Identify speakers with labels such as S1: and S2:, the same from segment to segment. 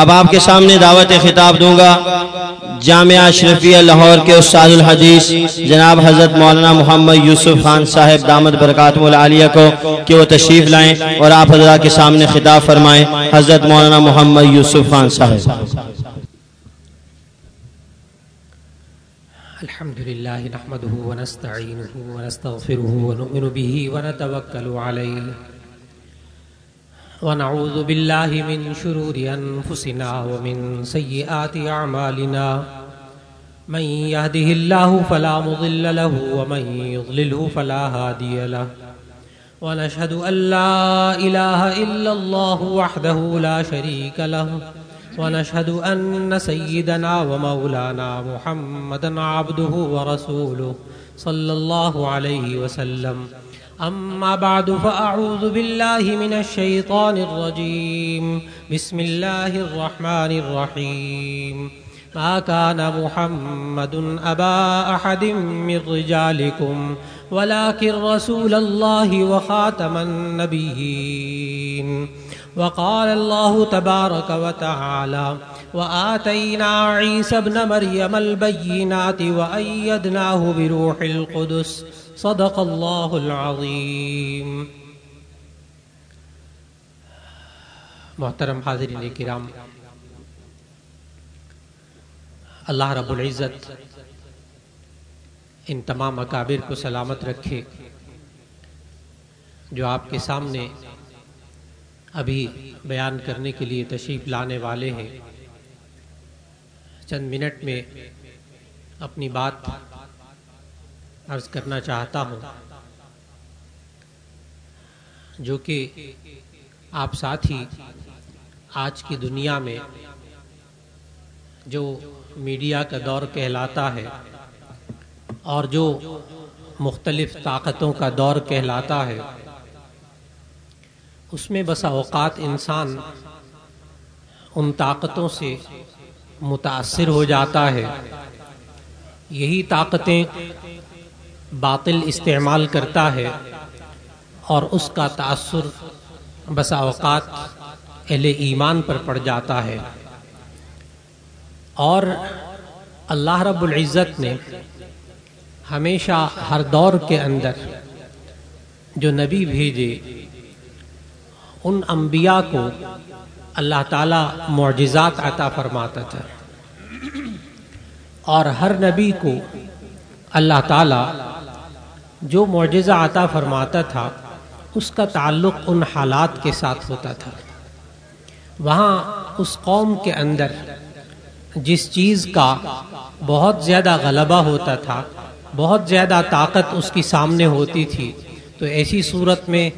S1: اب آپ کے سامنے دعوت خطاب دوں گا. جامعہ اشرفیہ لاہور کے استاد الحدیث جناب حضرت مولانا محمد یوسف خان صاحب دامت برکات العالیہ کو کہ وہ تشریف لائیں اور آپ حضرات کے سامنے خطاب فرمائیں. حضرت مولانا محمد یوسف خان صاحب.
S2: الحمد لله نحمده ونستعينه ونستغفره ونؤمن به ونتوكل عليه ونعوذ بالله من شرور أنفسنا ومن سيئات أعمالنا. من يهده الله فلا مضل له ومن يضلله فلا هادي له. ونشهد أن لا إله إلا الله وحده لا شريك له. ونشهد أن سيدنا ومولانا محمدا عبده ورسوله صلى الله عليه وسلم. أما بعد فأعوذ بالله من الشيطان الرجيم. بسم الله الرحمن الرحيم. ما كان محمد أبا أحد من رجالكم ولكن رسول الله وخاتم النبيين. وقال الله تبارك وتعالى وآتينا عيسى ابن مريم البينات وأيدناه بروح القدس. صدق الله العظيم محترم حاضرین کرام اللہ رب العزت ان تمام اکابر کو سلامت رکھے جو آپ کے سامنے ابھی بیان کرنے کے لیے تشریف لانے والے ہیں چند منٹ میں اپنی بات عرض کرنا چاہتا ہوں، جو کہ آپ ساتھی آج کی دنیا میں جو میڈیا کا دور کہلاتا ہے اور جو مختلف طاقتوں کا دور کہلاتا ہے، اس میں بسا اوقات انسان ان طاقتوں سے متاثر ہو جاتا ہے۔ یہی طاقتیں باطل استعمال کرتا ہے اور اس کا تأثر بسا اوقات اہل ایمان پر پڑ جاتا ہے۔ اور اللہ رب العزت نے ہمیشہ ہر دور کے اندر جو نبی بھیجے، ان انبیاء کو اللہ تعالی معجزات عطا فرماتا تھا۔ اور ہر نبی کو اللہ تعالی جو معجزہ عطا فرماتا تھا، اس کا تعلق ان حالات کے ساتھ ہوتا تھا۔ وہاں اس قوم کے اندر جس چیز کا بہت زیادہ غلبہ ہوتا تھا، بہت زیادہ طاقت اس کی سامنے ہوتی تھی، تو ایسی صورت میں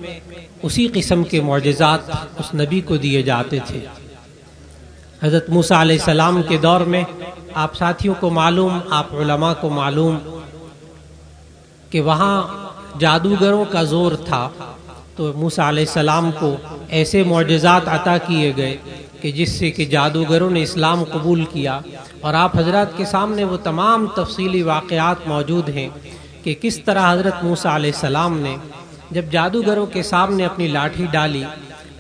S2: اسی قسم کے معجزات اس نبی کو دیے جاتے تھے۔ حضرت موسیٰ علیہ السلام کے دور میں آپ ساتھیوں کو معلوم، آپ علماء کو معلوم کہ وہاں جادوگروں کا زور تھا، تو موسیٰ علیہ السلام کو ایسے معجزات عطا کیے گئے کہ جس سے کہ جادوگروں نے اسلام قبول کیا۔ اور آپ حضرات کے سامنے وہ تمام تفصیلی واقعات موجود ہیں کہ کس طرح حضرت موسیٰ علیہ السلام نے جب جادوگروں کے سامنے اپنی لاٹھی ڈالی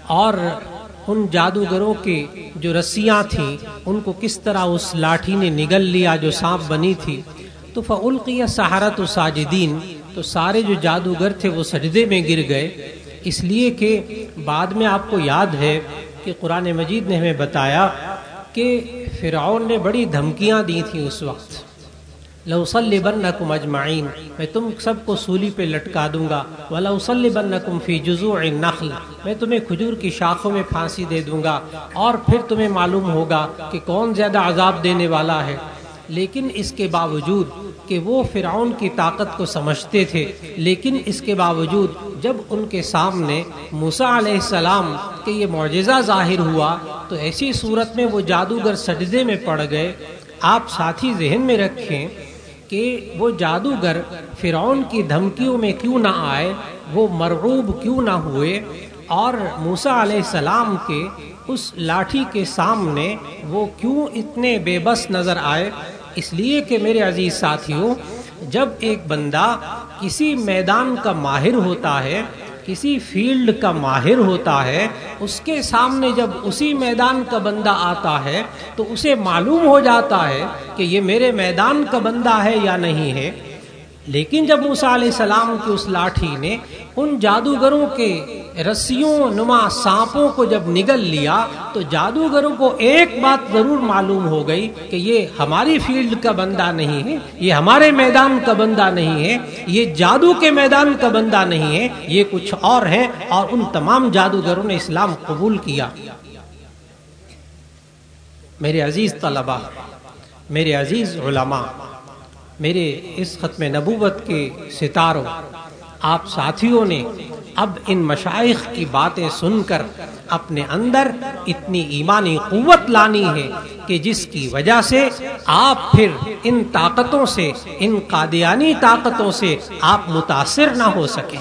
S2: اور ان جادوگروں کے جو رسیاں تھیں، ان کو کس طرح اس لاٹھی نے نگل لیا جو سانپ بنی تھی تو فعلقی سہارت و ساجدین تو سارے جو جادوگر تھے وہ سجدے میں گر گئے۔ اس لیے کہ بعد میں آپ کو یاد ہے کہ قرآن مجید نے ہمیں بتایا کہ فرعون نے بڑی دھمکیاں دی تھیں اس وقت۔ لَوْصَلِّبَنَّكُمْ اجمعین میں تم سب کو سولی پہ لٹکا دوں گا۔ وَلَوْصَلِّبَنَّكُمْ فِي جُزُوعِ النَّخْلِ، میں تمہیں کھجور کی شاخوں میں پھانسی دے دوں گا۔ اور پھر تمہیں معلوم ہوگا کہ کون زیادہ عذاب دینے والا ہے۔ لیکن اس کے باوجود کہ وہ فرعون کی طاقت کو سمجھتے تھے، لیکن اس کے باوجود جب ان کے سامنے موسیٰ علیہ السلام کے یہ معجزہ ظاہر ہوا، تو ایسی صورت میں وہ جادوگر سجدے میں پڑ گئے۔ آپ ساتھی ذہن میں رکھیں کہ وہ جادوگر فرعون کی دھمکیوں میں کیوں نہ آئے، وہ مرغوب کیوں نہ ہوئے۔ اور موسیٰ علیہ السلام کے اس لاٹھی کے سامنے وہ کیوں اتنے بے بس نظر آئے؟ اس لیے کہ میرے عزیز ساتھیوں، جب ایک بندہ کسی میدان کا ماہر ہوتا ہے، کسی فیلڈ کا ماہر ہوتا ہے، اس کے سامنے جب اسی میدان کا بندہ آتا ہے، تو اسے معلوم ہو جاتا ہے کہ یہ میرے میدان کا بندہ ہے یا نہیں ہے۔ لیکن جب موسیٰ علیہ السلام کی اس لاٹھی نے ان جادوگروں کے رسیوں، نما سانپوں کو جب نگل لیا، تو جادوگروں کو ایک بات ضرور معلوم ہو گئی کہ یہ ہماری فیلڈ کا بندہ نہیں ہے، یہ ہمارے میدان کا بندہ نہیں ہے، یہ جادو کے میدان کا بندہ نہیں ہے، یہ کچھ اور ہے اور ان تمام جادوگروں نے اسلام قبول کیا۔ میرے عزیز طلبہ میرے عزیز علماء میرے اس ختم نبوت کے ستاروں، آپ ساتھیوں نے اب ان مشائق کی باتیں سن کر اپنے اندر اتنی ایمانی قوت لانی ہے کہ جس کی وجہ سے آپ پھر ان طاقتوں سے، ان قادیانی طاقتوں سے آپ متاثر نہ ہو سکیں۔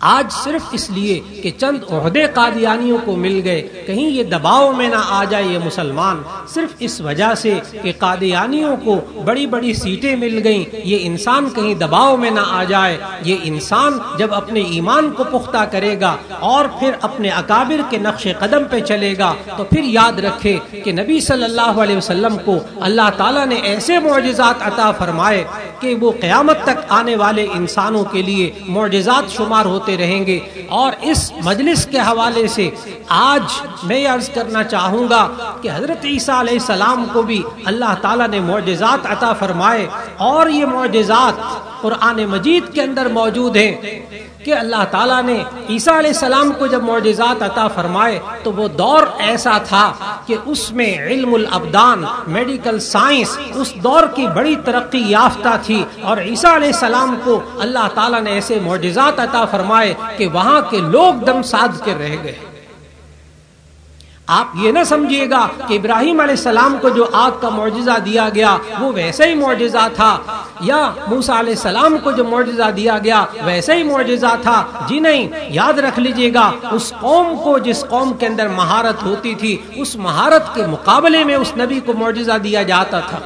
S2: آج صرف اس لیے کہ چند عہدے قادیانیوں کو مل گئے، کہیں یہ دباؤ میں نہ آ جائے یہ مسلمان۔ صرف اس وجہ سے کہ قادیانیوں کو بڑی بڑی سیٹیں مل گئیں، یہ انسان کہیں دباؤ میں نہ آ جائے۔ یہ انسان جب اپنے ایمان کو پختہ کرے گا اور پھر اپنے اکابر کے نقش قدم پہ چلے گا، تو پھر یاد رکھے کہ نبی صلی اللہ علیہ وسلم کو اللہ تعالیٰ نے ایسے معجزات عطا فرمائے کہ وہ قیامت تک آنے والے انسانوں کے لیے معجزات شمار ہوتے رہیں گے اور اس مجلس کے حوالے سے آج میں عرض کرنا چاہوں گا کہ حضرت عیسیٰ علیہ السلام کو بھی اللہ تعالیٰ نے معجزات عطا فرمائے اور یہ معجزات قرآن مجید کے اندر موجود ہیں کہ اللہ تعالیٰ نے عیسیٰ علیہ السلام کو جب معجزات عطا فرمائے تو وہ دور ایسا تھا کہ اس میں علم الابدان میڈیکل سائنس اس دور کی بڑی ترقی یافتہ تھی اور عیسیٰ علیہ السلام کو اللہ تعالیٰ نے ایسے معجزات عطا فرمائے کہ وہاں کے لوگ دم ساد کے رہ گئے۔ آپ یہ نہ سمجھیے گا کہ ابراہیم علیہ السلام کو جو آگ کا معجزہ دیا گیا وہ ویسا ہی معجزہ تھا۔ یا موسا علیہ السلام کو جو معجزہ دیا گیا ویسا ہی معجزہ تھا۔ جی نہیں، یاد رکھ لیجیے گا، اس قوم کو جس قوم کے اندر مہارت ہوتی تھی، اس مہارت کے مقابلے میں اس نبی کو معجزہ دیا جاتا تھا۔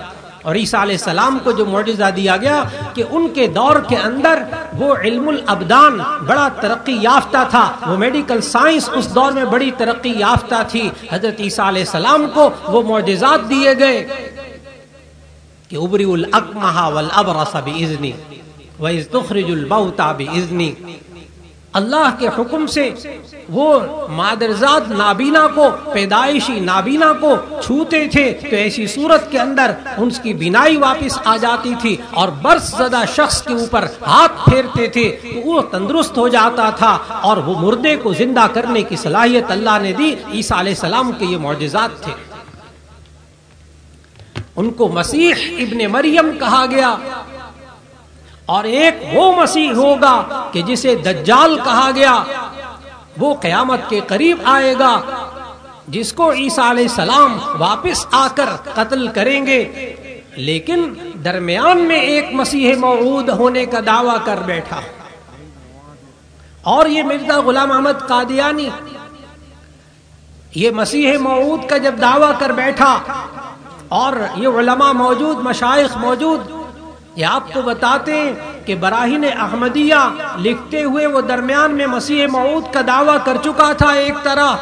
S2: اور عیسیٰ علیہ السلام کو جو معجزہ دیا گیا کہ ان کے دور کے اندر وہ علم الابدان بڑا ترقی یافتہ تھا۔ وہ میڈیکل سائنس اس دور میں بڑی ترقی یافتہ تھی۔ حضرت عیسیٰ علیہ السلام کو وہ معجزات دیے گئے۔ کہ ابری الاقمہ والابرس بإذنی وَإِذْ تُخْرِجُ الْبَوْتَى بِإِذْنی اللہ کے حکم سے وہ مادرزاد نابینا کو، پیدائشی نابینا کو چھوتے تھے تو ایسی صورت کے اندر ان کی بینائی واپس آ جاتی تھی اور برس زدہ شخص کے اوپر ہاتھ پھیرتے تھے تو وہ تندرست ہو جاتا تھا اور وہ مردے کو زندہ کرنے کی صلاحیت اللہ نے دی، عیسیٰ علیہ السلام کے یہ معجزات تھے۔ ان کو مسیح ابن مریم کہا گیا۔ اور ایک وہ مسیح ہوگا کہ جسے دجال کہا گیا۔ وہ قیامت کے قریب آئے گا، جس کو عیسیٰ علیہ السلام واپس آ کر قتل کریں گے۔ لیکن درمیان میں ایک مسیح موعود ہونے کا دعویٰ کر بیٹھا۔ اور یہ مرزا غلام احمد قادیانی، یہ مسیح موعود کا جب دعویٰ کر بیٹھا اور یہ علماء موجود مشائق موجود، یہ آپ کو بتاتے ہیں کہ براہین احمدیہ لکھتے ہوئے وہ درمیان میں مسیح معود کا دعویٰ کر چکا تھا ایک طرح،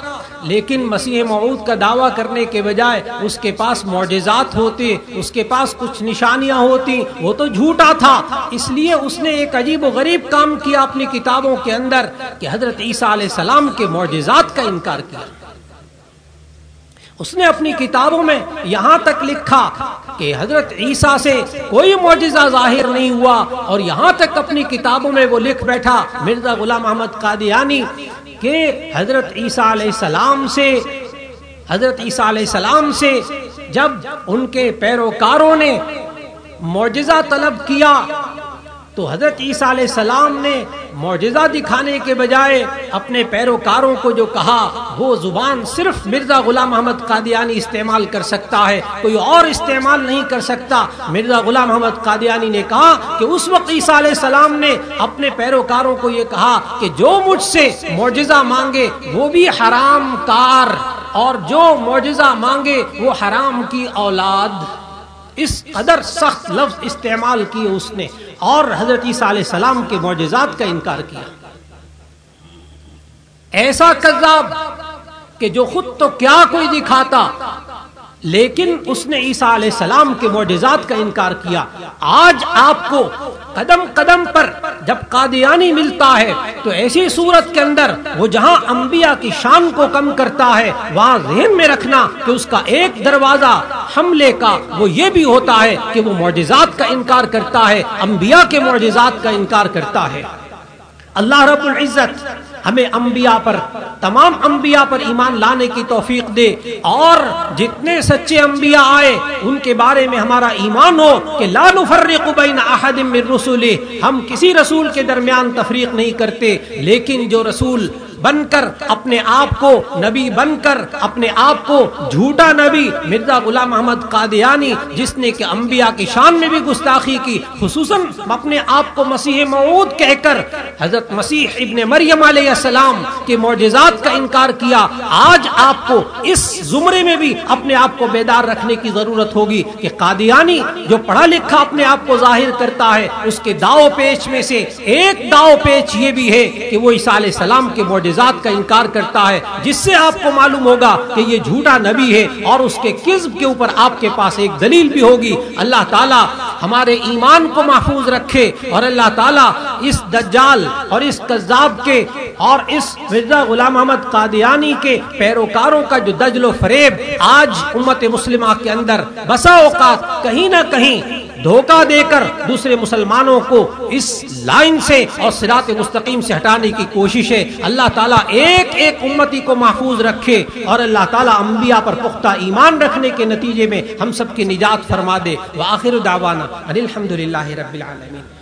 S2: لیکن مسیح معود کا دعویٰ کرنے کے بجائے اس کے پاس معجزات ہوتے، اس کے پاس کچھ نشانیاں ہوتی، وہ تو جھوٹا تھا۔ اس لیے اس نے ایک عجیب و غریب کام کیا اپنی کتابوں کے اندر کہ حضرت عیسیٰ علیہ السلام کے معجزات کا انکار کیا۔ اس نے اپنی کتابوں میں یہاں تک لکھا کہ حضرت عیسیٰ سے کوئی معجزہ ظاہر نہیں ہوا اور یہاں تک اپنی کتابوں میں وہ لکھ بیٹھا، مرزا غلام احمد قادیانی، کہ حضرت عیسیٰ علیہ السلام سے، حضرت عیسیٰ علیہ السلام سے جب ان کے پیروکاروں نے معجزہ طلب کیا تو حضرت عیسیٰ علیہ السلام نے معجزہ دکھانے کے بجائے اپنے پیروکاروں کو جو کہا، وہ زبان صرف مرزا غلام محمد قادیانی استعمال کر سکتا ہے، کوئی اور استعمال نہیں کر سکتا۔ مرزا غلام محمد قادیانی نے کہا کہ اس وقت عیسیٰ علیہ السلام نے اپنے پیروکاروں کو یہ کہا کہ جو مجھ سے معجزہ مانگے، وہ بھی حرام کار، اور جو معجزہ مانگے، وہ حرام کی اولاد۔ اس قدر سخت لفظ استعمال کیے اس نے اور حضرت عیسیٰ علیہ السلام کے معجزات کا انکار کیا۔ ایسا کذاب کہ جو خود تو کیا کوئی دکھاتا، لیکن اس نے عیسیٰ علیہ السلام کے معجزات کا انکار کیا۔ آج آپ کو قدم قدم پر جب قادیانی ملتا ہے، تو ایسی صورت کے اندر وہ جہاں انبیاء کی شان کو کم کرتا ہے، وہاں ذہن میں رکھنا کہ اس کا ایک دروازہ حملے کا وہ یہ بھی ہوتا ہے کہ وہ معجزات کا انکار کرتا ہے، انبیاء کے معجزات کا انکار کرتا ہے۔ اللہ رب العزت ہمیں انبیاء پر، تمام انبیاء پر ایمان لانے کی توفیق دے۔ اور جتنے سچے انبیاء آئے، ان کے بارے میں ہمارا ایمان ہو کہ لا نفرق بین احد من رسولہ۔ ہم کسی رسول کے درمیان تفریق نہیں کرتے، لیکن جو رسول بن کر اپنے آپ کو نبی بن کر اپنے آپ کو جھوٹا نبی مرزا غلام محمد قادیانی، جس نے کہ انبیاء کی شان میں بھی گستاخی کی، خصوصاً اپنے آپ کو مسیح معود کہہ کر حضرت مسیح ابن مریم علیہ السلام کے معجزات کا انکار کیا۔ آج آپ کو اس زمرے میں بھی اپنے آپ کو بیدار رکھنے کی ضرورت ہوگی کہ قادیانی جو پڑھا لکھا اپنے آپ کو ظاہر کرتا ہے، اس کے داؤ پیچ میں سے ایک داؤ پیچ یہ بھی ہے کہ وہ عیسیٰ علیہ السلام کے معجزات کا انکار کرتا ہے، جس سے آپ کو معلوم ہوگا کہ یہ جھوٹا نبی ہے اور اس کے کذب کے اوپر آپ کے پاس ایک دلیل بھی ہوگی۔ اللہ تعالیٰ ہمارے ایمان کو محفوظ رکھے اور اللہ تعالیٰ اس دجال اور اس کذاب کے اور اس مرزا غلام احمد قادیانی کے پیروکاروں کا جو دجل و فریب آج امت مسلمہ کے اندر بسا اوقات کہیں نہ کہیں دھوکہ دے کر دوسرے مسلمانوں کو اس لائن سے اور سرات مستقیم سے ہٹانے کی کوشش ہے اللہ تعالیٰ ایک ایک امتی کو محفوظ رکھے اور اللہ تعالیٰ انبیاء پر پختہ ایمان رکھنے کے نتیجے میں ہم سب کی نجات فرما دے۔ وآخر دعوانا الحمدللہ رب العالمین۔